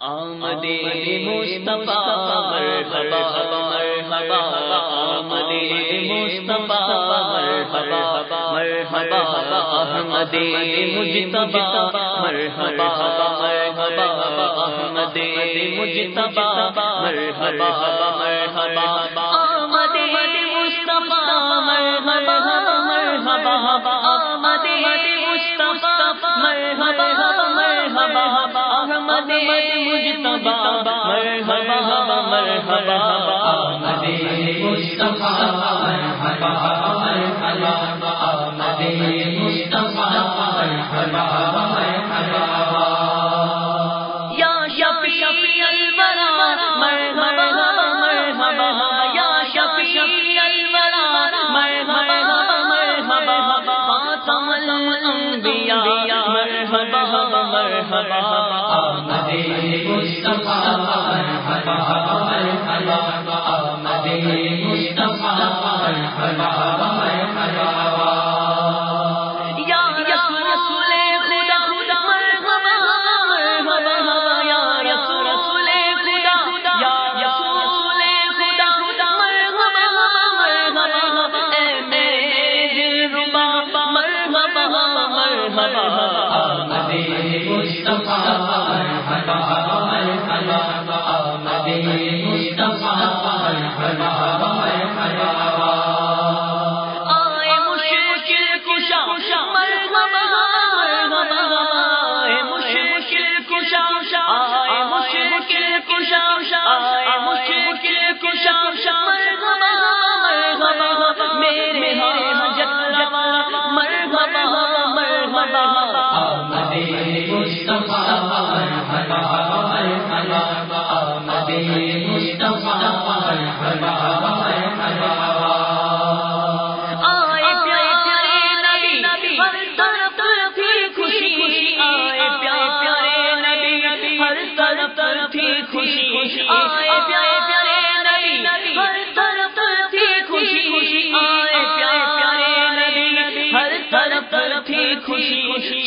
آمد مصطفیٰ، مرحبا مرحبا، آمد مصطفیٰ، مرحبا مرحبا احمد مجتبا مرحبا مرحبا احمد مجتبا مرحبا مرحبا، آمد مصطفیٰ، مرحبا مرحبا، آمد مصطفیٰ، مرحبا مرحبا احمد مجتبا مرحبا مرحبا آمد مصطفیٰ مرحبا مرحبا آمد مصطفیٰ مرحبا مرحبا یا شفیع الورا مرحبا مرحبا یا شفیع الورا مرحبا مرحبا خاتم الانبیاء مرحبا مرحبا آمد مصطفیٰ مرحبا مصطفیٰ خوشی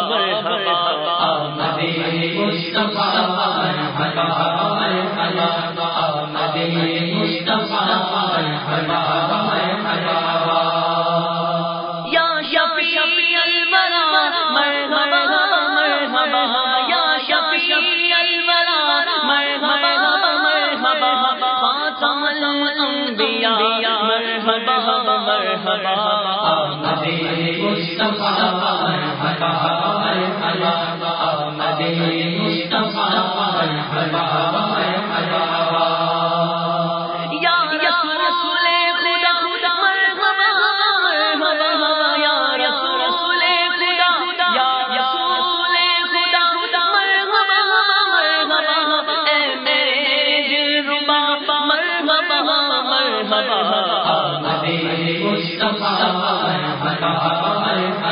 مرحبا مرحبا مرحبا خاتم مرحبا مرحبا۔ آمد مصطفیٰ مرحبا مرحبا۔ آمد مصطفیٰ مرحبا مرحبا۔ مرحبا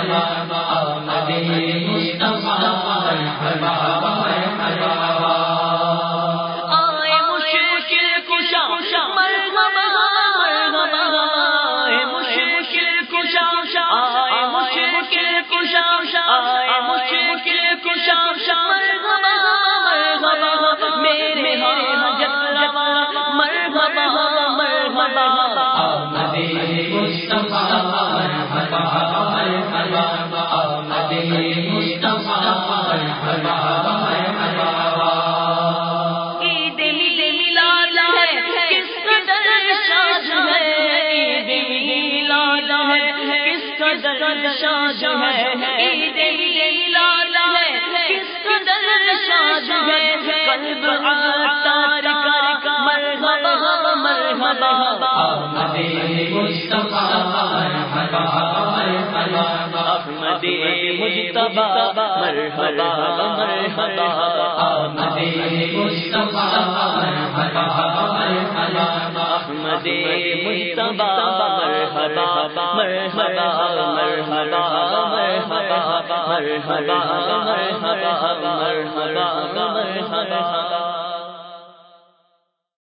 مرحبا مرحبا مرحبا آمد مصطفیٰ مرحبا مرحبا. آمد مصطفیٰ مرحبا مرحبا. عید میلاد ہے کس قدر شاد ہے؟ عید میلاد ہے کس قدر شاد ہے؟ عید میلاد ہے کس قدر شاد ہے؟ قلب مرحبا آمد مصطفیٰ مرحبا مرحبا احمد مجتبی مصطفیٰ مرحبا مرحبا آمد مصطفیٰ مرحبا مرحبا احمد مصطفیٰ مرحبا مرحبا مرحبا مرحبا مرحبا مرحبا مرحبا مرحبا